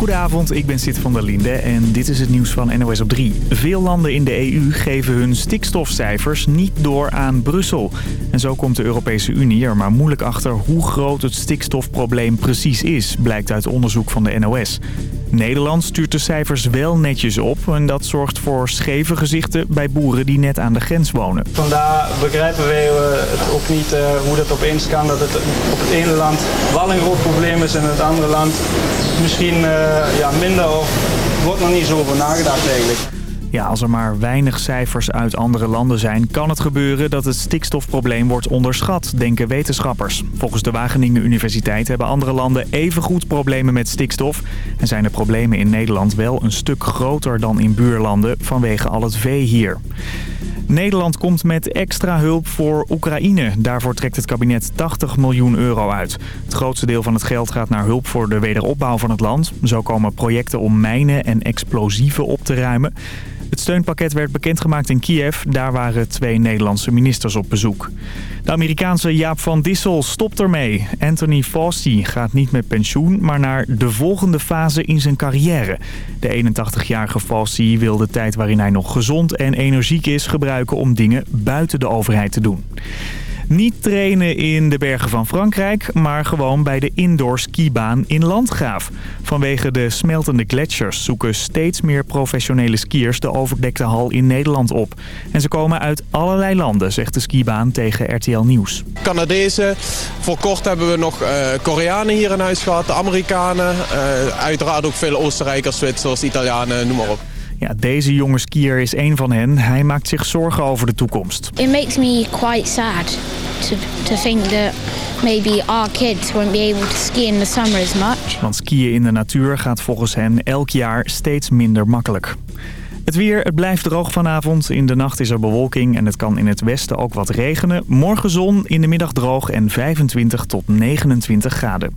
Goedenavond, ik ben Sid van der Linde en dit is het nieuws van NOS op 3. Veel landen in de EU geven hun stikstofcijfers niet door aan Brussel. En zo komt de Europese Unie er maar moeilijk achter hoe groot het stikstofprobleem precies is, blijkt uit onderzoek van de NOS. Nederland stuurt de cijfers wel netjes op en dat zorgt voor scheve gezichten bij boeren die net aan de grens wonen. Vandaar begrijpen wij het ook niet uh, hoe dat opeens kan dat het op het ene land groot probleem is en het andere land misschien uh, ja, minder of wordt nog niet zo over nagedacht eigenlijk. Ja, als er maar weinig cijfers uit andere landen zijn... kan het gebeuren dat het stikstofprobleem wordt onderschat, denken wetenschappers. Volgens de Wageningen Universiteit hebben andere landen evengoed problemen met stikstof... en zijn de problemen in Nederland wel een stuk groter dan in buurlanden... vanwege al het vee hier. Nederland komt met extra hulp voor Oekraïne. Daarvoor trekt het kabinet 80 miljoen euro uit. Het grootste deel van het geld gaat naar hulp voor de wederopbouw van het land. Zo komen projecten om mijnen en explosieven op te ruimen. Het steunpakket werd bekendgemaakt in Kiev. Daar waren twee Nederlandse ministers op bezoek. De Amerikaanse Jaap van Dissel stopt ermee. Anthony Fauci gaat niet met pensioen, maar naar de volgende fase in zijn carrière. De 81-jarige Fauci wil de tijd waarin hij nog gezond en energiek is gebruiken om dingen buiten de overheid te doen. Niet trainen in de bergen van Frankrijk, maar gewoon bij de indoor skibaan in Landgraaf. Vanwege de smeltende gletsjers zoeken steeds meer professionele skiers de overdekte hal in Nederland op. En ze komen uit allerlei landen, zegt de skibaan tegen RTL Nieuws. Canadezen, voor kort hebben we nog uh, Koreanen hier in huis gehad, de Amerikanen. Uh, uiteraard ook veel Oostenrijkers, Zwitsers, Italianen, noem maar op. Ja, deze jonge skier is een van hen. Hij maakt zich zorgen over de toekomst. It makes me quite sad to, to think that maybe our kids won't be able to ski in the summer as much. Want skiën in de natuur gaat volgens hen elk jaar steeds minder makkelijk. Het weer, het blijft droog vanavond. In de nacht is er bewolking en het kan in het westen ook wat regenen. Morgen zon, in de middag droog en 25 tot 29 graden.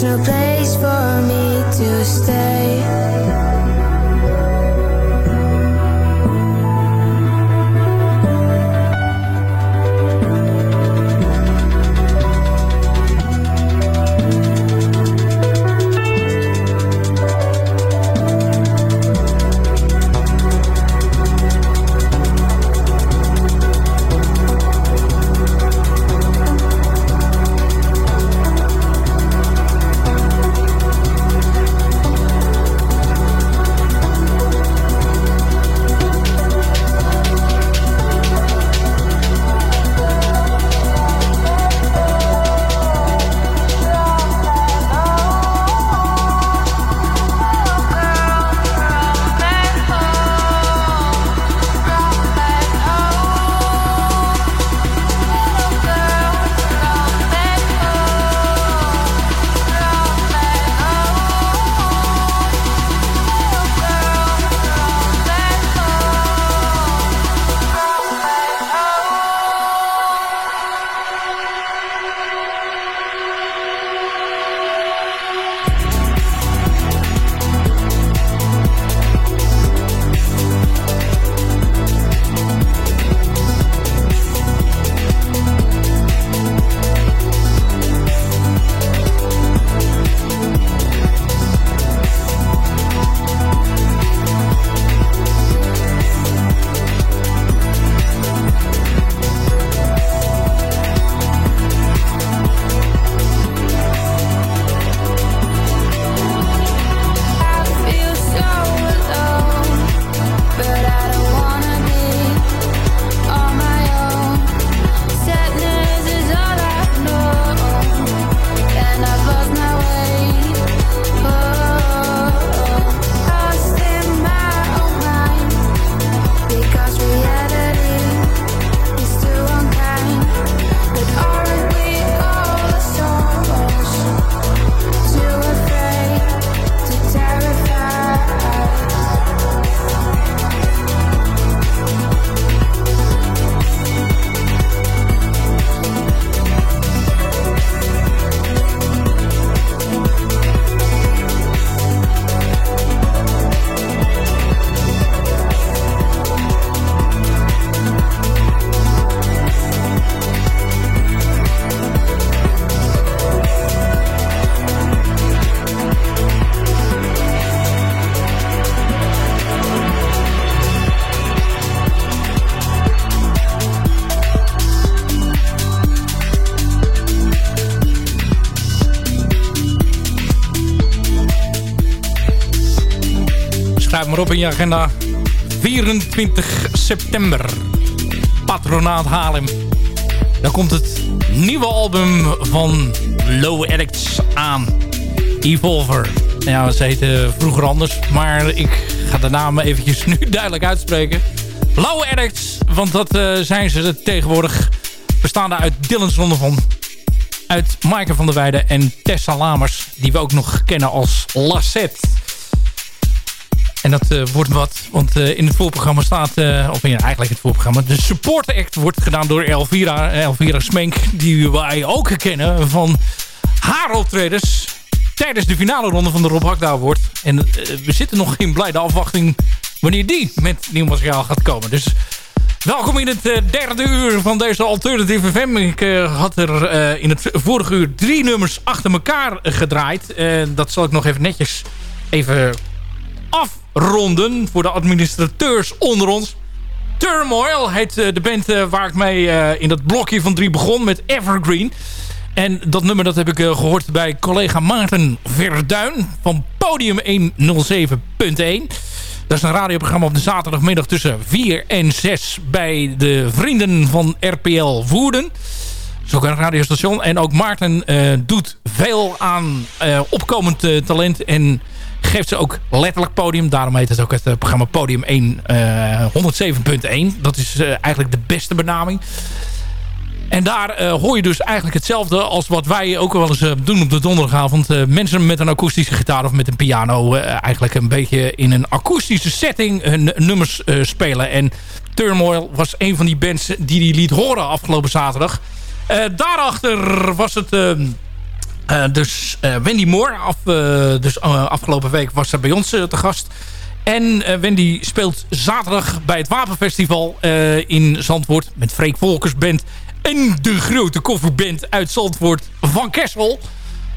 There's no place for me to stay. Op in je agenda. 24 september. Patronaat Haarlem. Dan komt het nieuwe album van Low Addicts aan. Evolver. Ja, ze heten vroeger anders. Maar ik ga de naam eventjes nu duidelijk uitspreken. Low Addicts. Want dat uh, zijn ze tegenwoordig. Bestaande uit Dylan Zondervan. Uit Maaike van der Weijden en Tessa Lamers. Die we ook nog kennen als Lassette. En dat uh, wordt wat, want uh, in het voorprogramma staat, uh, of in, eigenlijk het voorprogramma, de support act wordt gedaan door Elvira, Elvira Smenk, die wij ook kennen van haar optredens tijdens de finale ronde van de Rob Hakda wordt. En we zitten nog in blijde afwachting wanneer die met nieuw materiaal gaat komen. Dus welkom in het derde uur van deze Alternative FM. Ik had er in het vorige uur drie nummers achter elkaar gedraaid. dat zal ik nog even netjes even afronden voor de administrateurs onder ons. Turmoil heet eh, de band eh, waar ik mee eh, in dat blokje van drie begon met Evergreen. En dat nummer dat heb ik gehoord bij collega Maarten Verduin van Podium 107.1. Dat is een radioprogramma op de zaterdagmiddag tussen 4 en 6 bij de vrienden van RPL Woerden. Dat is ook een radiostation. En ook Maarten doet veel aan opkomend talent en geeft ze ook letterlijk podium. Daarom heet het ook het eh, programma Podium 1 107.1. Dat is eh, eigenlijk de beste benaming. En daar uh, hoor je dus eigenlijk hetzelfde als wat wij ook wel eens doen op de donderdagavond. Mensen met een akoestische gitaar of met een piano eigenlijk een beetje in een akoestische setting hun nummers spelen. En Turmoil was een van die bands die die liet horen afgelopen zaterdag. daarachter was het dus Wendy Moore, af, dus, afgelopen week was er bij ons te gast. En Wendy speelt zaterdag bij het Wapenfestival in Zandvoort... met Freek Volkers Band en de grote kofferband uit Zandvoort van Kessel...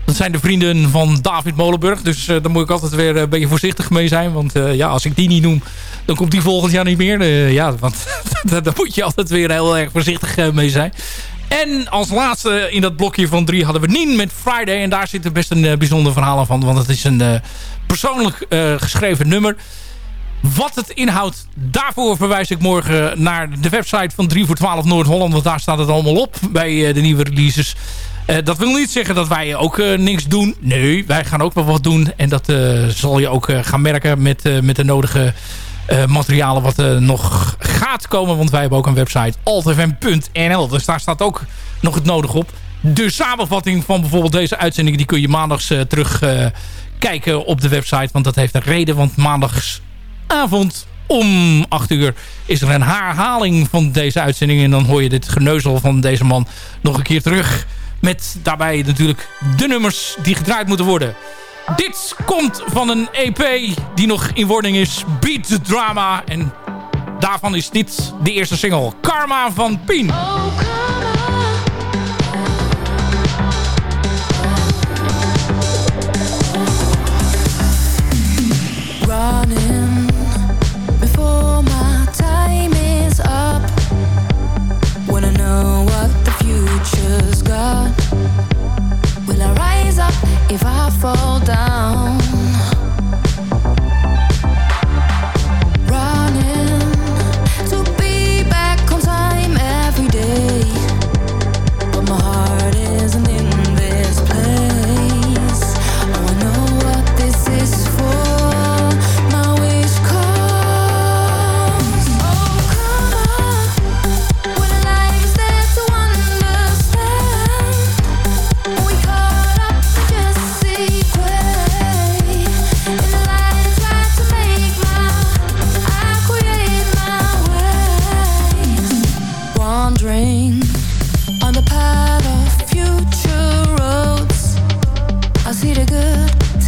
Dat zijn de vrienden van David Molenburg. Dus daar moet ik altijd weer een beetje voorzichtig mee zijn. Want ja, als ik die niet noem, dan komt die volgend jaar niet meer. Ja, want daar moet je altijd weer heel erg voorzichtig mee zijn. En als laatste in dat blokje van drie hadden we Nien met Friday. En daar zit er best een bijzonder verhaal van. Want het is een persoonlijk geschreven nummer. Wat het inhoudt, daarvoor verwijs ik morgen naar de website van 3 voor 12 Noord-Holland. Want daar staat het allemaal op bij de nieuwe releases. Dat wil niet zeggen dat wij ook niks doen. Nee, wij gaan ook wel wat doen. En dat zal je ook gaan merken met, met de nodige materialen wat er nog gaat komen. Want wij hebben ook een website altfm.nl. Dus daar staat ook nog het nodig op. De samenvatting van bijvoorbeeld deze uitzending... die kun je maandags terug kijken op de website. Want dat heeft een reden. Want maandagsavond om 8 uur is er een herhaling van deze uitzending. En dan hoor je dit geneuzel van deze man nog een keer terug... Met daarbij natuurlijk de nummers die gedraaid moeten worden. Dit komt van een EP die nog in wording is. Beat the Drama. En daarvan is dit de eerste single. Karma van Pien. Oh, if I fall down.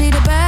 see the back.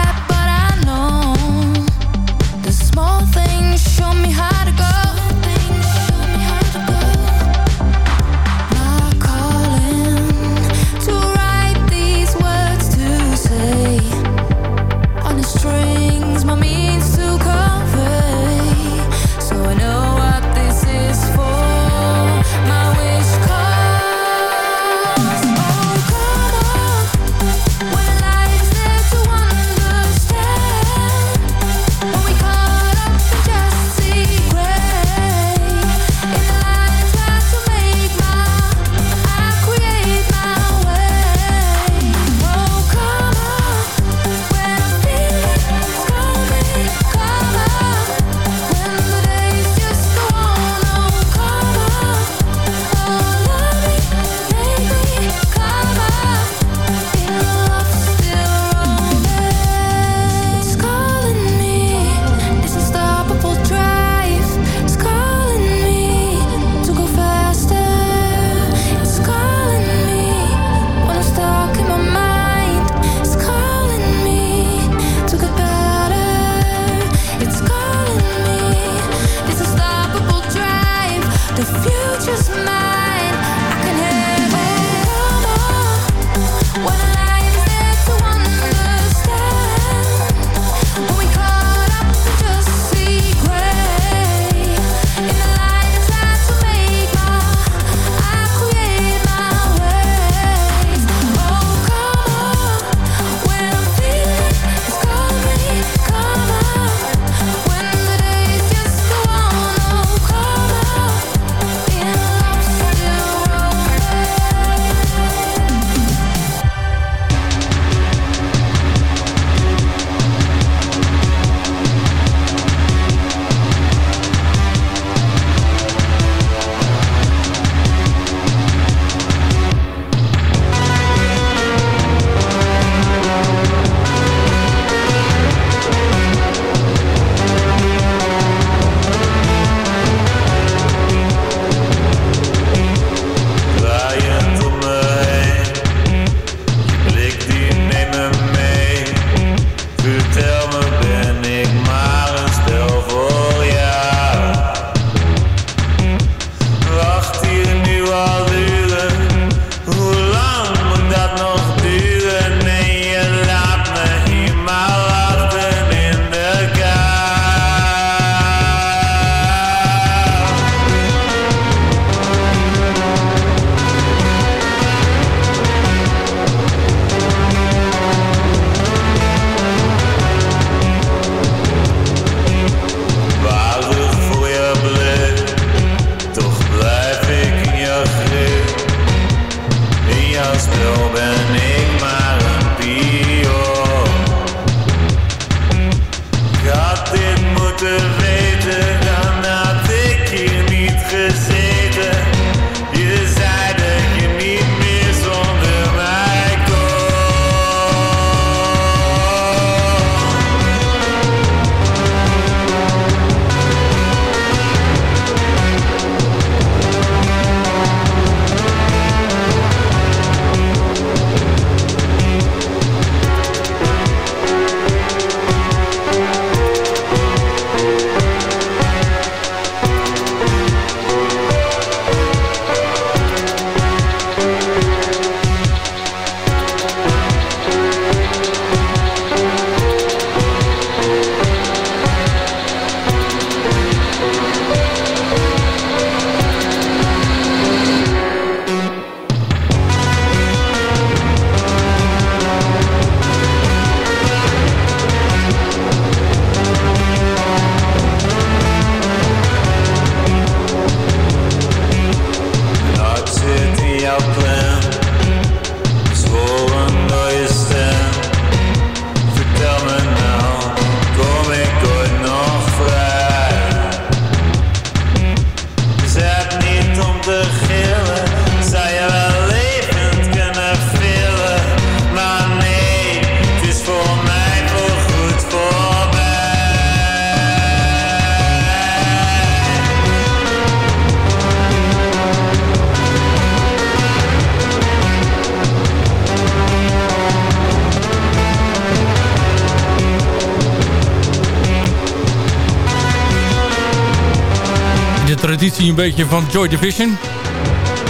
Beetje van Joy Division.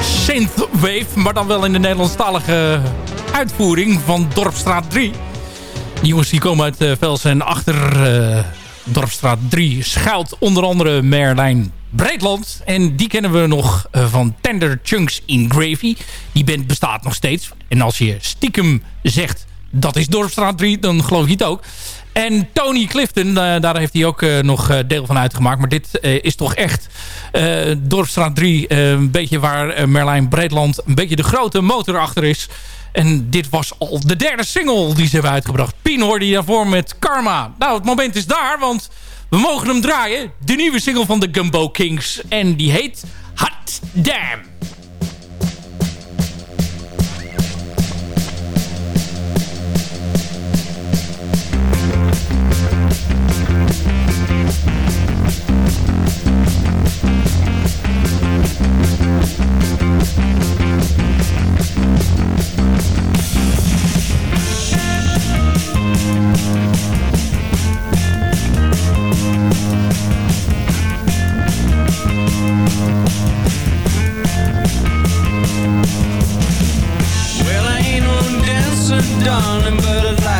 Synthwave, maar dan wel in de Nederlandstalige uitvoering van Dorpstraat 3. Die jongens die komen uit uh, Velsen en achter uh, Dorpstraat 3 schuilt onder andere Merlijn Breedland. En die kennen we nog uh, van Tender Chunks in Gravy. Die band bestaat nog steeds. En als je stiekem zegt dat is Dorpstraat 3, dan geloof je het ook. En Tony Clifton, daar heeft hij ook nog deel van uitgemaakt. Maar dit is toch echt Dorpstraat 3. een beetje waar Merlijn Breedland een beetje de grote motor achter is. En dit was al de derde single die ze hebben uitgebracht. Pien hoorde daarvoor met Karma. Nou, het moment is daar, want we mogen hem draaien. De nieuwe single van de Gumbo Kings. En die heet Hot Damn.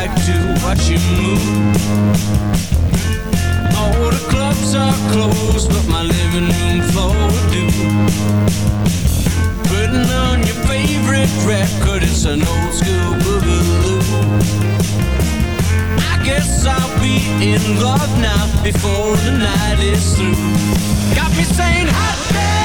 Like to watch you move. All the clubs are closed, but my living room floor do. Putting on your favorite record, it's an old school boogaloo. I guess I'll be in love now before the night is through. Got me saying hot damn,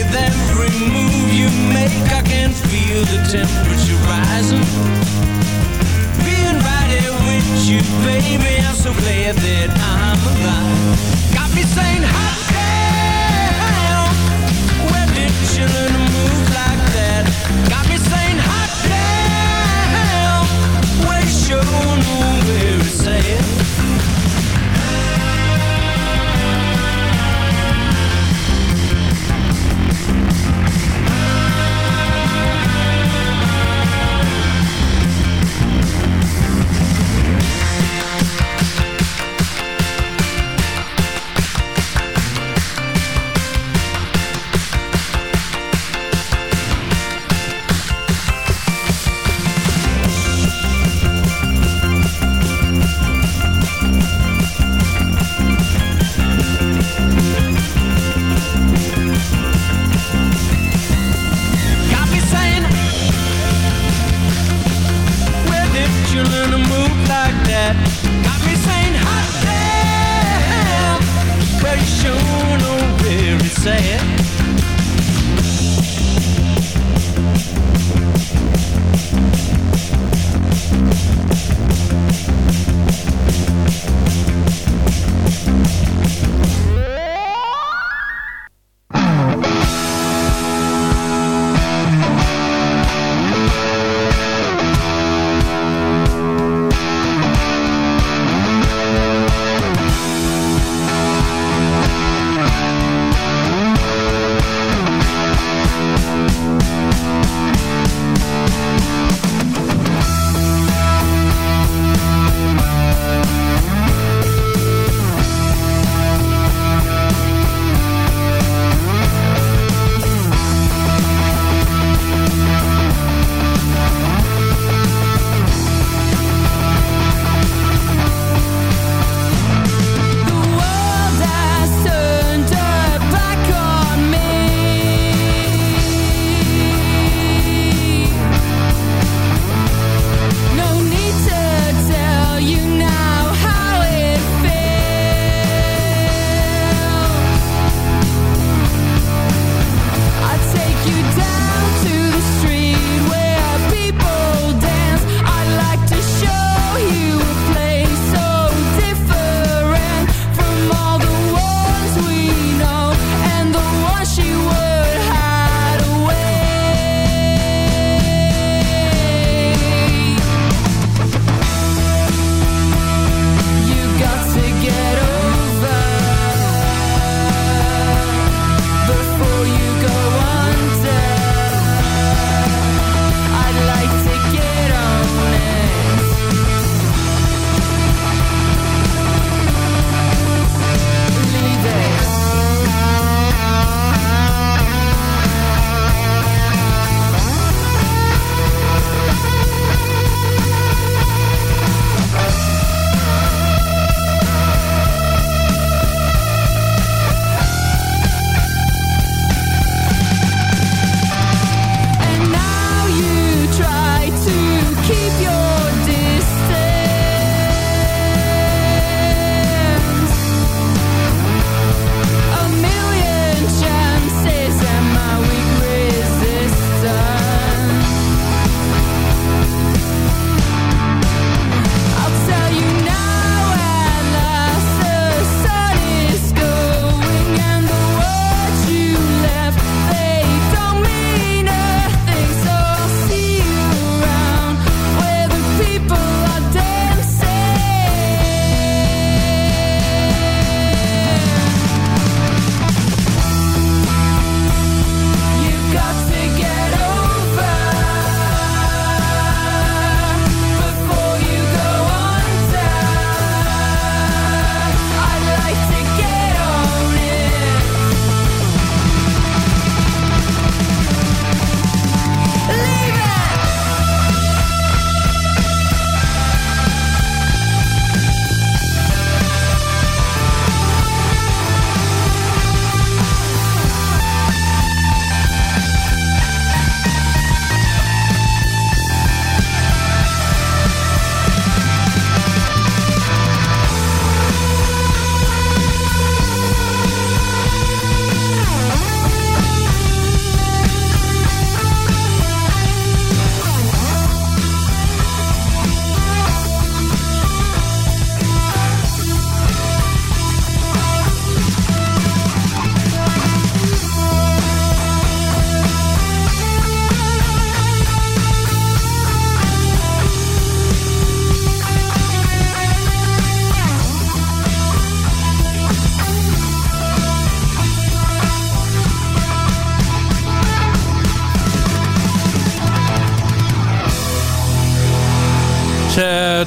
With every move you make, I can feel the temperature rising. Being right here with you, baby, I'm so glad that I'm alive. Got me saying, hot damn, where did you learn to move like that? Got me saying, hot damn, where you sure know where it's at.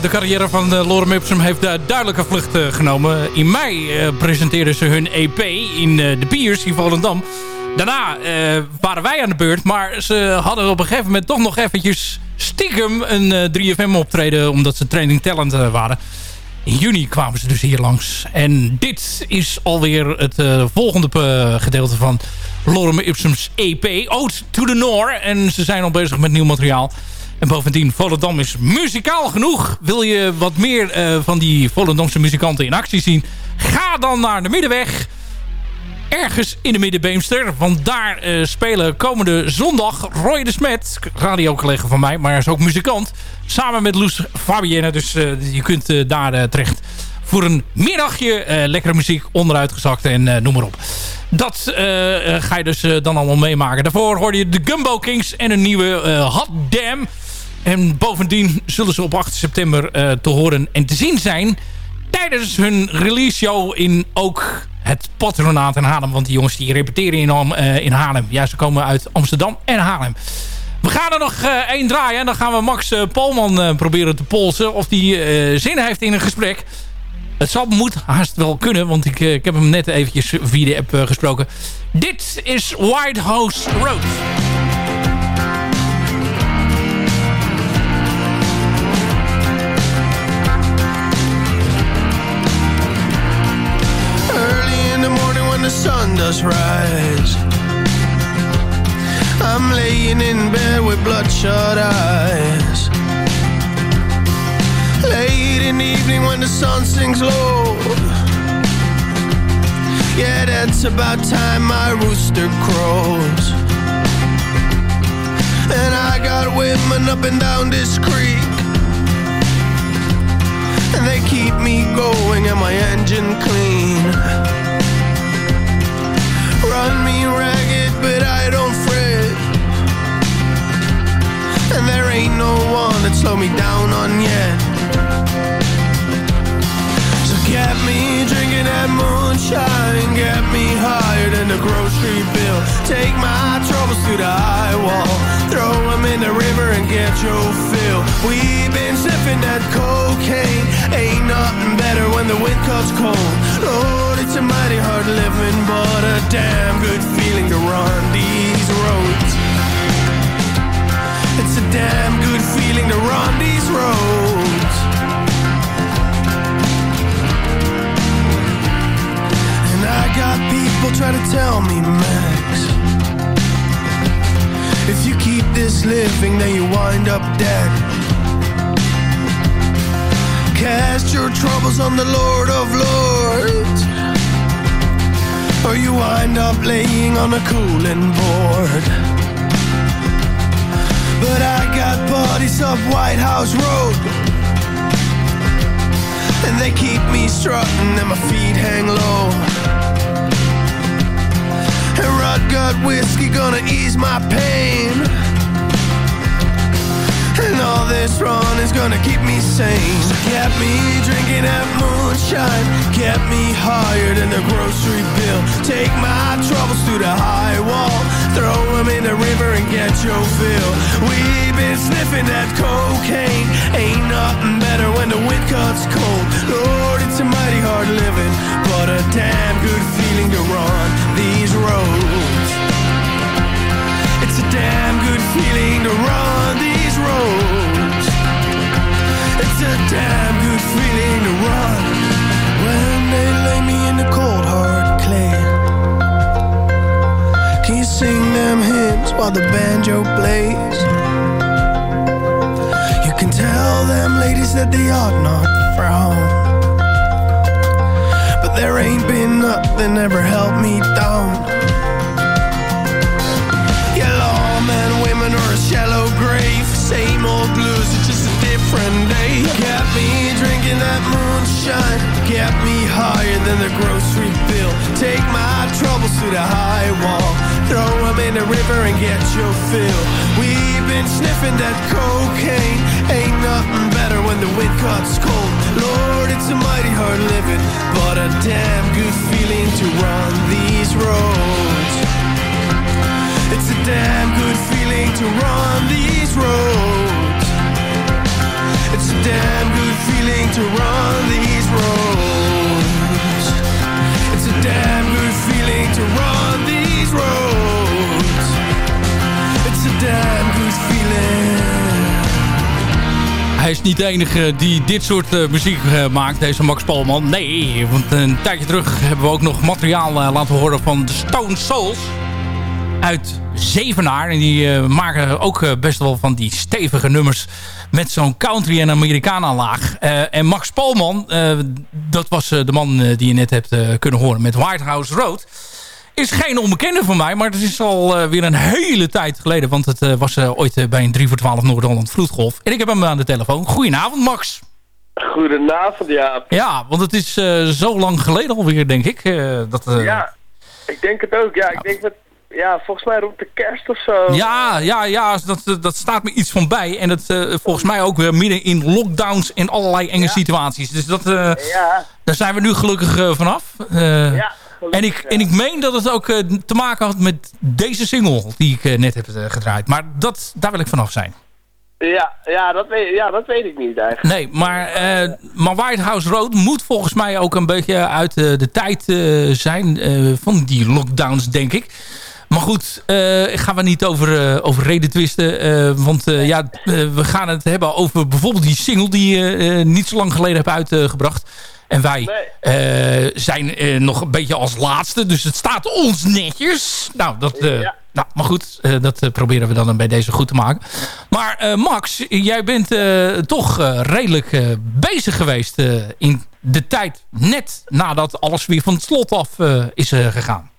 De carrière van uh, Lorem Ipsum heeft duidelijke vlucht genomen. In mei presenteerden ze hun EP in de Piers in Volendam. Daarna waren wij aan de beurt, maar ze hadden op een gegeven moment toch nog eventjes stiekem een 3FM optreden, omdat ze training talent waren. In juni kwamen ze dus hier langs. En dit is alweer het volgende gedeelte van Lorem Ipsum's EP, Ode to the Noor. En ze zijn al bezig met nieuw materiaal. En bovendien, Volendam is muzikaal genoeg. Wil je wat meer uh, van die Volendamse muzikanten in actie zien? Ga dan naar de Middenweg. Ergens in de Middenbeemster. Want daar uh, spelen komende zondag Roy de Smet. Radiocollega van mij, maar hij is ook muzikant. Samen met Loes Fabienne. Dus uh, je kunt daar terecht voor een middagje. lekkere muziek, onderuitgezakt en noem maar op. Dat ga je dus dan allemaal meemaken. Daarvoor hoorde je de Gumbo Kings en een nieuwe Hot Damn. En bovendien zullen ze op 8 september uh, te horen en te zien zijn... tijdens hun release show in ook het patronaat in Haarlem. Want die jongens die repeteren in, uh, in Haarlem. Ja, ze komen uit Amsterdam en Haarlem. We gaan er nog uh, één draaien. En dan gaan we Max Polman proberen te polsen. Of die zin heeft in een gesprek. Het zal moet haast wel kunnen. Want ik, ik heb hem net eventjes via de app gesproken. Dit is White House Road. Sun does rise. I'm laying in bed with bloodshot eyes. Late in the evening when the sun sinks low. Yeah, that's about time my rooster crows. And I got women up and down this creek. And they keep me going and my engine clean run me ragged, but I don't fret. And there ain't no one that slow me down on yet. So get me drinking that moonshine, get me higher than the grocery bill. Take my troubles to the high wall, throw them in the river and get your fill. We've been sipping that cocaine, ain't nothing better when the wind cuts cold. Lord, it's a mighty hard living, but a damn good feeling to run these roads. It's a damn good feeling to run these roads. And I got people trying to tell me, Max. If you keep this living, then you wind up dead. Cast your troubles on the Lord of Lords or you wind up laying on a cooling board. But I got buddies up White House Road, and they keep me strutting and my feet hang low. And Rod got whiskey gonna ease my pain. All this run is gonna keep me sane. So get me drinking that moonshine. Get me higher than the grocery bill. Take my troubles to the high wall. Throw them in the river and get your fill. We've been sniffing that cocaine. Ain't nothing better when the wind cuts cold. Lord, it's a mighty hard living But a damn good feeling to run while the banjo plays? You can tell them ladies that they ought not frown. But there ain't been nothing ever held me down. Yeah, lawmen, women, or a shallow grave same old blues, it's just a different day. Kept me drinking that moonshine, kept me higher than the grocery bill. Take my troubles to the high wall, throw them in the river and get your fill. We've been sniffing that cocaine, ain't nothing better when the wind cuts cold. Lord, it's a mighty hard living, but a damn good feeling to run these roads. It's a damn good feeling to run these roads. It's a damn good feeling to run these roads. It's a damn good feeling to run these It's a damn. Hij is niet de enige die dit soort eh, muziek eh, maakt, deze Max Palman. Nee, want een tijdje terug hebben we ook nog materiaal eh, laten horen van de Stone Souls. Uit Zevenaar. En die maken ook best wel van die stevige nummers met zo'n country en Americana laag. Eh, en Max Palman, dat was de man die je net hebt kunnen horen met White House Road. Is geen onbekende van mij, maar het is al eh, weer een hele tijd geleden. Want het eh, was eh, ooit bij een 3 voor 12 Noord-Holland Vloedgolf. En ik heb hem aan de telefoon. Goedenavond Max. Goedenavond, ja. Ja, want het is zo lang geleden alweer, denk ik. dat, Ja, ik denk het ook. Ja, ik denk dat, ja, volgens mij rond de kerst of zo. Ja, ja, ja dat, dat staat me iets van bij. En dat volgens mij ook weer midden in lockdowns en allerlei enge situaties. Dus dat, Ja, daar zijn we nu gelukkig vanaf. Ja. Gelukkig, en, ik, en ik meen dat het ook eh, te maken had met deze single die ik eh, net heb eh, gedraaid. Maar dat, daar wil ik vanaf zijn. Ja, ja, dat weet, ja, dat weet ik niet eigenlijk. Nee, maar, maar White House Road moet volgens mij ook een beetje uit de tijd zijn van die lockdowns, denk ik. Maar goed, eh gaan we niet over, over reden twisten. want ja, we gaan het hebben over bijvoorbeeld die single die je niet zo lang geleden hebt uitgebracht. En wij eh, zijn eh, nog een beetje als laatste. Dus het staat ons netjes. Nou, dat, eh, Ja. nou maar goed, dat proberen we dan bij deze goed te maken. Maar Max, jij bent toch redelijk bezig geweest in de tijd net nadat alles weer van het slot af is gegaan.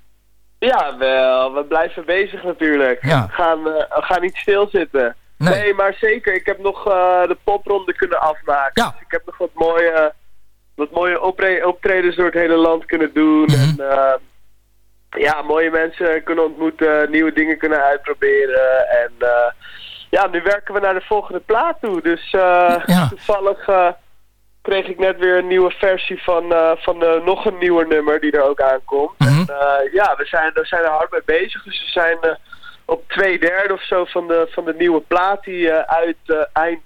Ja, wel, we blijven bezig natuurlijk. Ja. We, gaan, we gaan niet stilzitten. Nee. Nee. maar zeker. Ik heb nog de popronde kunnen afmaken. Ja. Dus ik heb nog wat mooie, wat mooie optre- optredens door het hele land kunnen doen. Mhm. En eh, ja, mooie mensen kunnen ontmoeten, nieuwe dingen kunnen uitproberen. En eh, ja, nu werken we naar de volgende plaat toe. Dus eh, Ja. toevallig kreeg ik net weer een nieuwe versie van, van nog een nieuwer nummer die er ook aankomt. Mhm. En, ja, we zijn, we zijn er hard mee bezig. Dus we zijn op twee derde of zo van de, van de nieuwe plaat die uit eind,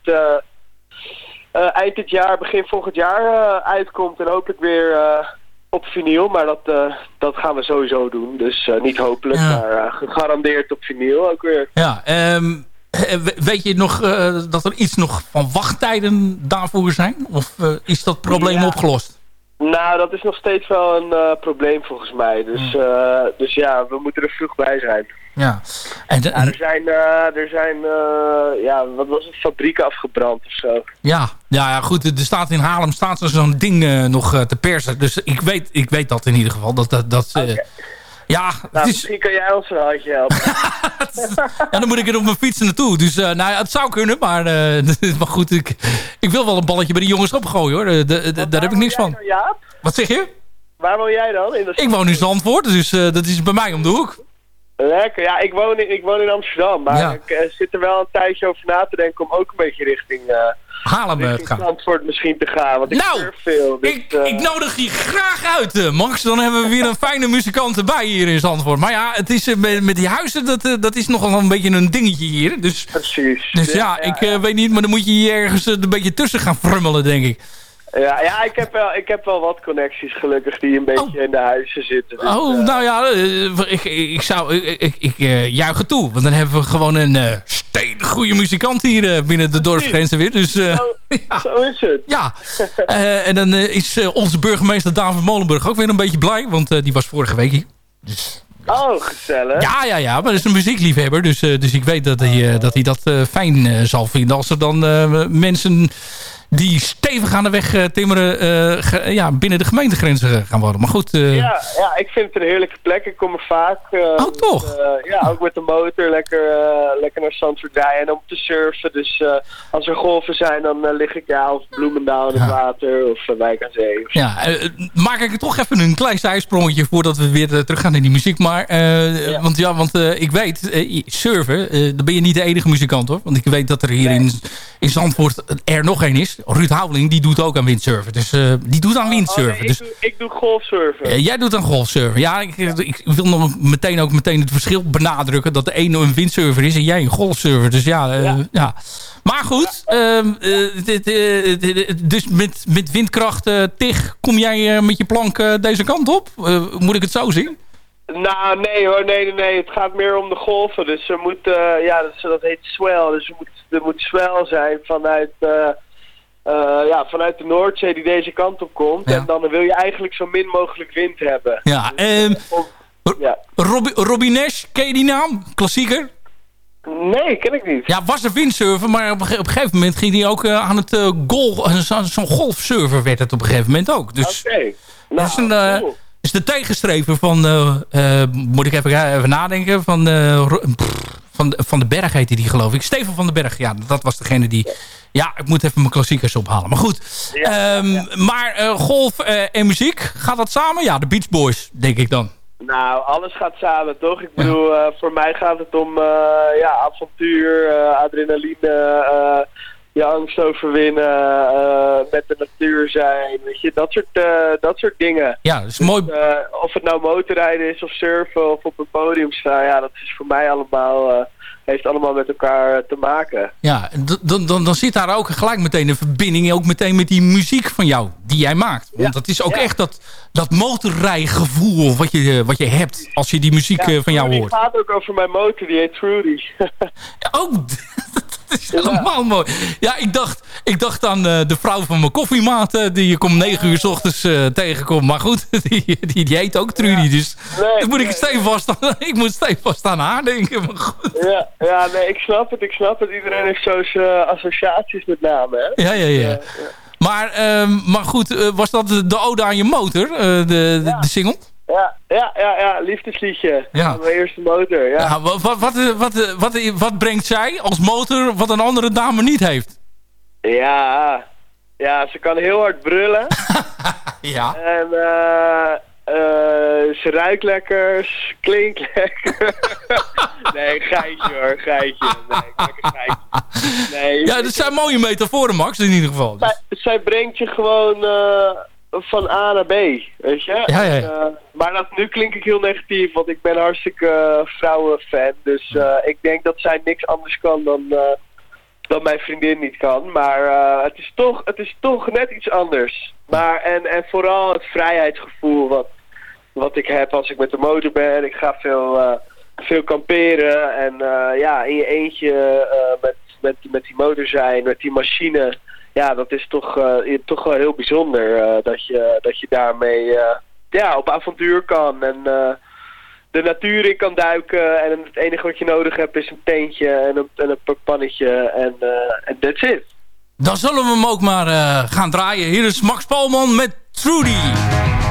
eind dit jaar, begin volgend jaar eh, uitkomt. En hopelijk weer eh, op vinyl. Maar dat, eh, dat gaan we sowieso doen. Dus eh, niet hopelijk, Ja. maar eh, gegarandeerd op vinyl ook weer. Ja, ehm, eh, we- weet je nog eh, dat er iets nog van wachttijden daarvoor zijn? Of eh, is dat probleem Ja. opgelost? Nou, dat is nog steeds wel een eh, probleem volgens mij. Dus, eh, dus ja, we moeten er vroeg bij zijn. Ja. En, de- Ja, er zijn, eh, er zijn eh, ja, wat was het, fabrieken afgebrand of zo. Ja, ja, ja, goed. Er staat in Haarlem staat er zo'n ding eh, nog te persen. Dus ik weet, ik weet dat in ieder geval. Dat, dat, dat, Ja, Nou, is, misschien kan jij ons een handje helpen. ja, dan moet ik er op mijn fiets naartoe. Dus nou, ja, het zou kunnen, maar, maar goed. Ik, ik wil wel een balletje bij de jongens opgooien hoor. De- de- daar heb ik niks van. Dan? Wat zeg je? Waar woon jij dan? In Ik woon in Zandvoort, dus dat is bij mij om de hoek. Lekker, ja, ik woon in, ik woon in Amsterdam. Maar Ja. ik eh, zit er wel een tijdje over na te denken om ook een beetje richting, eh eh, te richting gaan. Zandvoort misschien te gaan. Want ik Nou, surf veel. Dus, Ik, eh, ik nodig je graag uit, eh, Max. Dan hebben we weer een fijne muzikant erbij hier in Zandvoort. Maar ja, het is, eh, met, met die huizen, dat, eh, dat is nogal een beetje een dingetje hier. Dus, Precies. dus ja, ik eh, weet niet, maar dan moet je hier ergens eh, een beetje tussen gaan frummelen, denk ik. Ja, ja ik, heb wel, ik heb wel wat connecties gelukkig die een beetje in de huizen zitten. Dus, Oh, eh, nou ja, eh, ik, ik zou, ik, ik, ik eh, juich het toe. Want dan hebben we gewoon een uh, steengoede muzikant hier binnen de dorpsgrenzen weer. Dus ja. Zo is het. Ja, en dan is onze burgemeester David Molenburg ook weer een beetje blij. Want die was vorige week hier. Oh, gezellig. Ja, ja, ja, maar dat is een muziekliefhebber. Dus, dus ik weet dat hij, dat, hij dat fijn zal vinden. Als er dan mensen die stevig aan de weg eh, timmeren... eh, ge- ja, binnen de gemeentegrenzen gaan wonen. Maar goed... eh, Ja, ja, ik vind het een heerlijke plek. Ik kom er vaak. Oh, toch? ja, ook met de motor lekker, lekker naar Zandvoort rijden en om te surfen. Dus als er golven zijn, dan lig ik ja, of Bloemendaal in het water of uh, Wijk aan Zee. Of Ja, maak ik toch even een klein zijsprongetje voordat we weer eh, teruggaan in die muziek. Maar, want ja, want ik weet, eh, surfen, dan ben je niet de enige muzikant hoor. Want ik weet dat er hier in, in Zandvoort er nog één is. Ruud Houweling, die doet ook aan windsurfen. Dus eh, die doet aan windsurfen. Oh, nee, dus, ik, doe, ik doe golfsurfen. eh, jij doet aan golfsurfen. Ja, ik, ik wil nog meteen ook meteen het verschil benadrukken... dat de ene een windsurfer is en jij een golfsurfer. Dus ja, eh, ja. Maar goed, ehm, eh, eh, dus met, met windkracht tig kom jij met je plank deze kant op? Moet ik het zo zien? Nou, nee hoor, nee, nee, nee. Het gaat meer om de golven. Dus er moet, eh, ja, dat, dat heet swell. Dus er moet, er moet swell zijn vanuit, eh, eh, ja, vanuit de Noordzee die deze kant op komt. Ja. En dan wil je eigenlijk zo min mogelijk wind hebben. Ja, ehm, Om- ja. Nash, ken je die naam? Klassieker? Nee, ken ik niet. Ja, was een windsurfer, maar op een, ge- op een gegeven moment ging hij ook aan het golf... zo- Zo'n golfsurfer werd het op een gegeven moment ook. Dus Oké. Nou, dat is, een, cool. Is de tegenstrever van... eh, eh, moet ik even, even nadenken? Van, eh, pff, van, de- van de Berg heette die geloof ik. Steven van den Berg, ja, dat was degene die... Ja, ik moet even mijn klassiekers ophalen. Maar goed, Ehm, maar eh, golf eh, en muziek, gaat dat samen? Ja, de Beach Boys, denk ik dan. Nou, alles gaat samen, toch? Ik bedoel, eh, voor mij gaat het om eh, ja, avontuur, eh, adrenaline, eh, je angst overwinnen, eh, met de natuur zijn, weet je, dat soort, eh, dat soort dingen. Ja, dat is mooi. Eh, of het nou motorrijden is of surfen of op een podium staan, ja, dat is voor mij allemaal, heeft allemaal met elkaar eh, te maken. Ja, dan, dan, dan zit daar ook gelijk meteen een verbinding ook meteen met die muziek van jou, die jij maakt. Want dat is ook echt dat, dat motorrijgevoel wat je, wat je hebt als je die muziek eh, van jou Trudy hoort. gaat ook over mijn motor, die heet Trudy. Oh, dat is helemaal mooi. Ja, ik dacht, ik dacht aan eh, de vrouw van mijn koffiemaat eh, die ik om negen uur s ochtends eh, tegenkom. Maar goed, die, die, die heet ook Trudy. Dus Nee, dan moet ik nee, stevast aan, ik moet stevast aan haar denken. Maar goed. Ja, ja, nee, ik snap het, ik snap het. Iedereen heeft zo zijn associaties met namen, hè? Ja, ja, ja. Maar, ehm, maar goed, eh, was dat de, de ode aan je motor, eh, de, de, de single? Ja, ja, ja, ja, liefdesliedje. Ja. Mijn eerste motor, ja. Ja, wat, wat, wat, wat, wat, wat brengt zij als motor wat een andere dame niet heeft? Ja, ja, ze kan heel hard brullen. Ja. En eh eh ze ruikt lekker, ze klinkt lekker. nee, geitje hoor, geitje. Nee, lekker geitje. Nee, Ja, dat zijn mooie metaforen, Max, in ieder geval. zij, zij brengt je gewoon eh, van A naar B, weet je? Ja, ja. En, eh, maar dat, nu klink ik heel negatief, want ik ben hartstikke vrouwenfan. Dus ik denk dat zij niks anders kan dan, dan mijn vriendin niet kan. Maar het, is toch, het is toch net iets anders. Maar, en, en vooral het vrijheidsgevoel wat, wat ik heb als ik met de motor ben. Ik ga veel, eh, veel kamperen en eh, ja, in je eentje eh, met, met, met die motor zijn, met die machine. Ja, dat is toch, toch wel heel bijzonder dat, je, dat je daarmee ja, op avontuur kan en de natuur in kan duiken. En het enige wat je nodig hebt is een teentje en een, en een pannetje en en that's it. Dan zullen we hem ook maar gaan draaien. Hier is Max Palman met Trudy.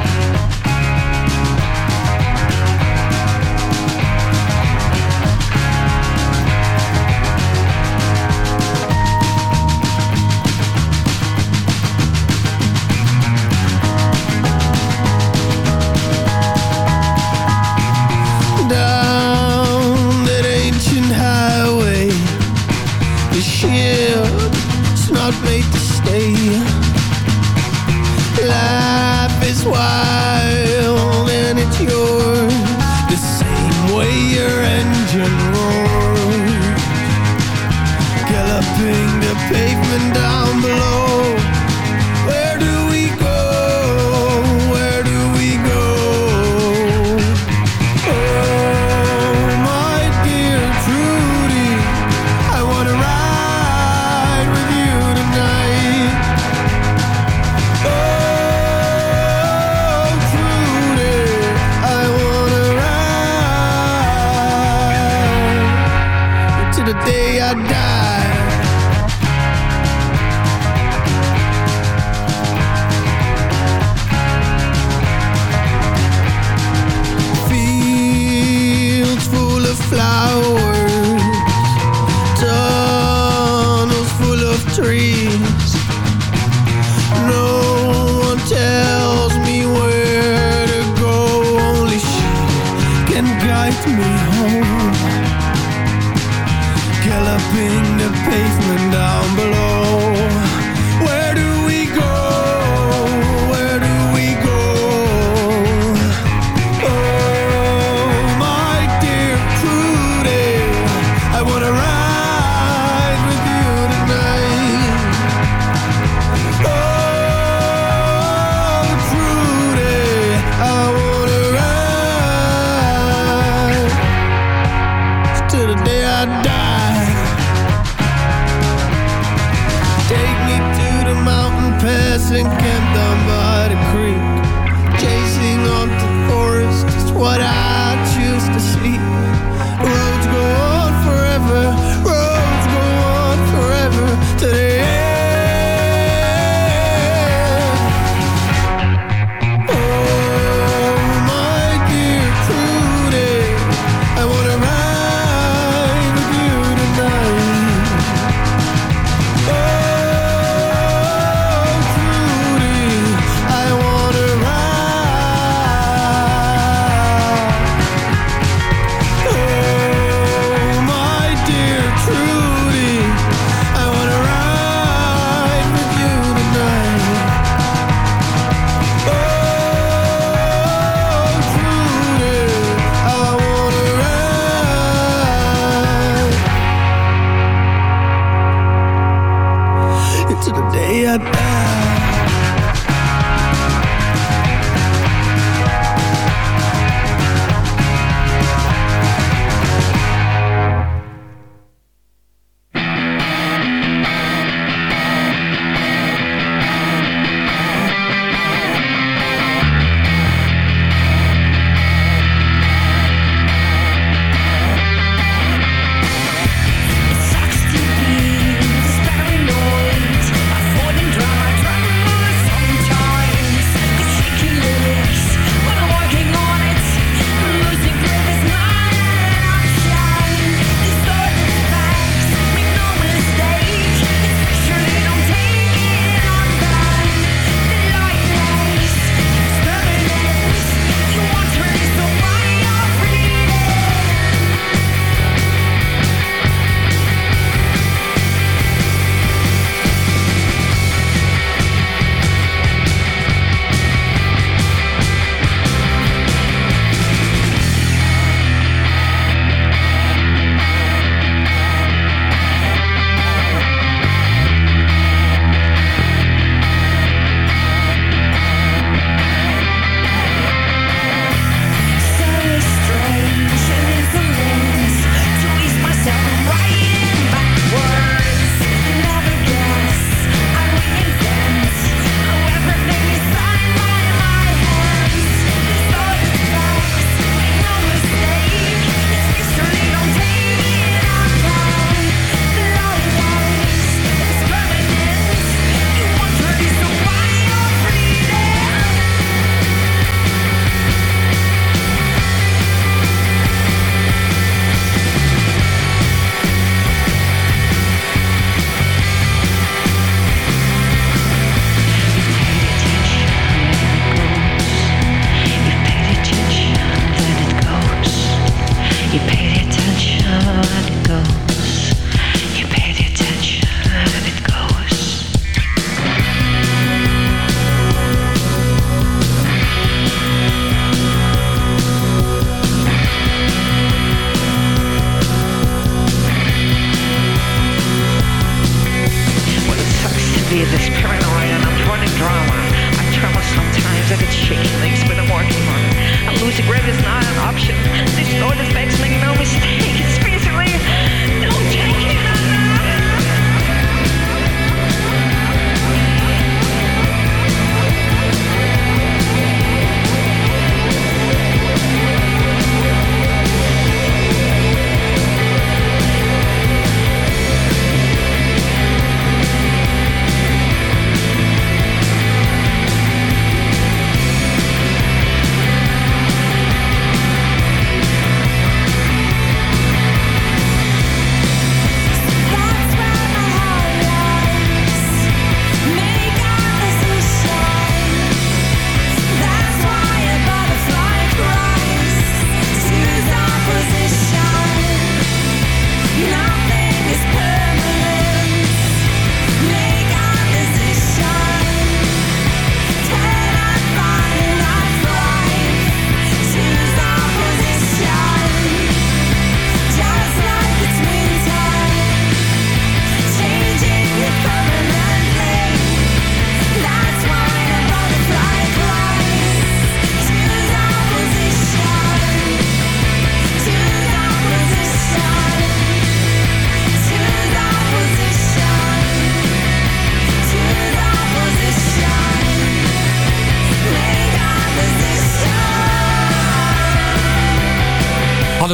Music grip is not an option. This thought is make no mistake. It's basically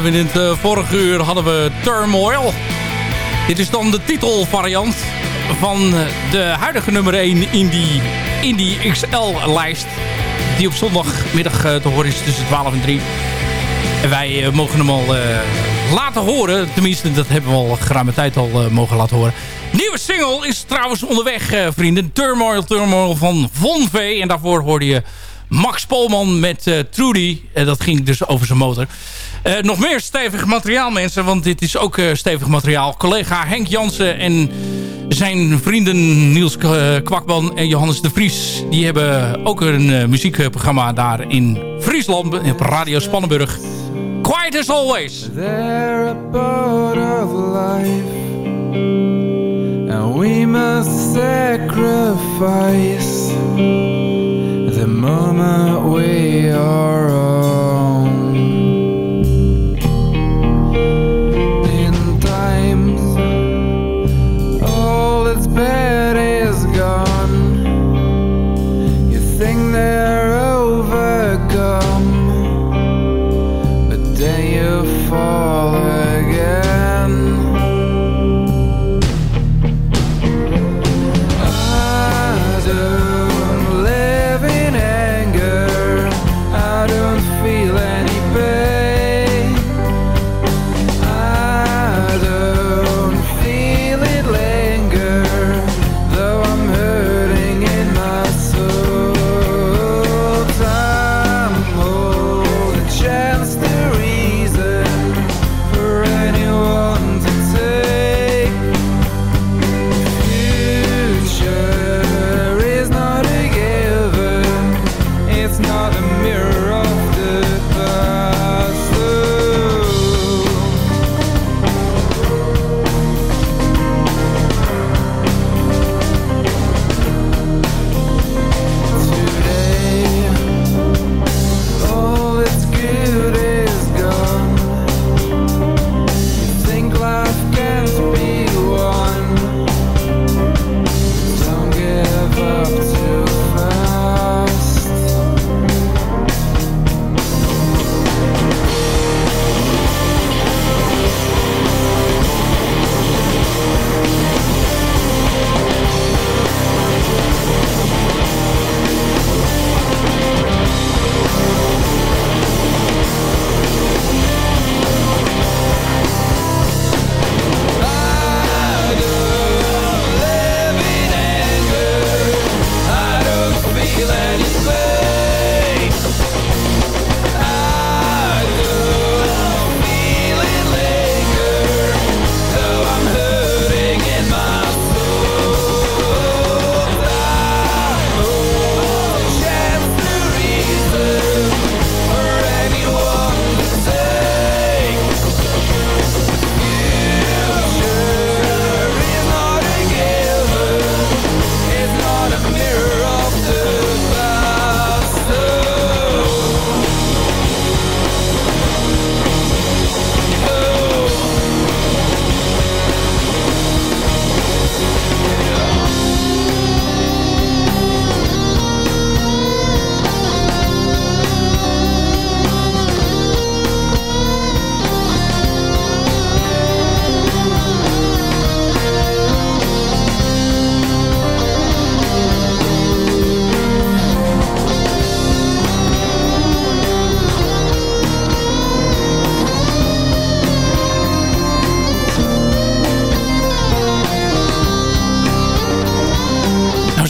in het uh, vorige uur hadden we Turmoil. Dit is dan de titelvariant van de huidige nummer 1 in die, in die XL-lijst. Die op zondagmiddag uh, te horen is tussen 12 en 3. En wij mogen hem al laten horen. Tenminste, dat hebben we al geruime tijd al mogen laten horen. Nieuwe single is trouwens onderweg, vrienden. Turmoil, Turmoil van Von V. En daarvoor hoorde je Max Polman met uh, Trudy. Uh, dat ging dus over zijn motor. Uh, nog meer stevig materiaal mensen. Want dit is ook stevig materiaal. Collega Henk Jansen en zijn vrienden Niels Kwakman en Johannes de Vries. Die hebben ook een muziekprogramma daar in Friesland. Op Radio Spannenburg. Quiet as always. They're a of life. And we must sacrifice. The moment we are on.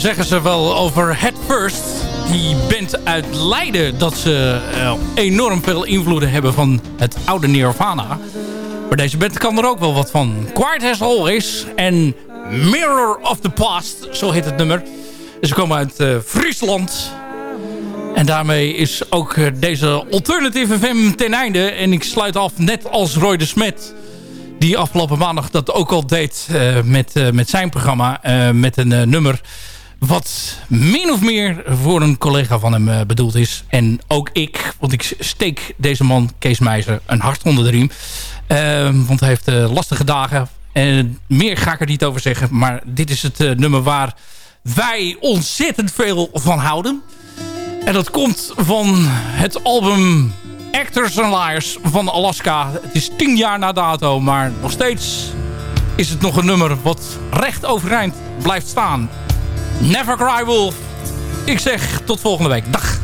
Zeggen ze wel over Head First. Die band uit Leiden. Dat ze eh, enorm veel invloeden hebben van het oude Nirvana. Maar deze band kan er ook wel wat van. Quiet as Always en Mirror of the Past. Zo heet het nummer. Ze komen uit eh, Friesland. En daarmee is ook eh, deze Alternative FM ten einde. En ik sluit af net als Roy de Smet. Die afgelopen maandag dat ook al deed met, met zijn programma. met een nummer wat min of meer voor een collega van hem eh, bedoeld is. En ook ik, want ik steek deze man, Kees Meijzer, een hart onder de riem. Eh, want hij heeft eh, lastige dagen. En meer ga ik er niet over zeggen. Maar dit is het eh, nummer waar wij ontzettend veel van houden. En dat komt van het album Actors and Liars van Alaska. Het is tien jaar na dato, maar nog steeds is het nog een nummer wat recht overeind blijft staan. Never Cry Wolf. Ik zeg tot volgende week. Dag.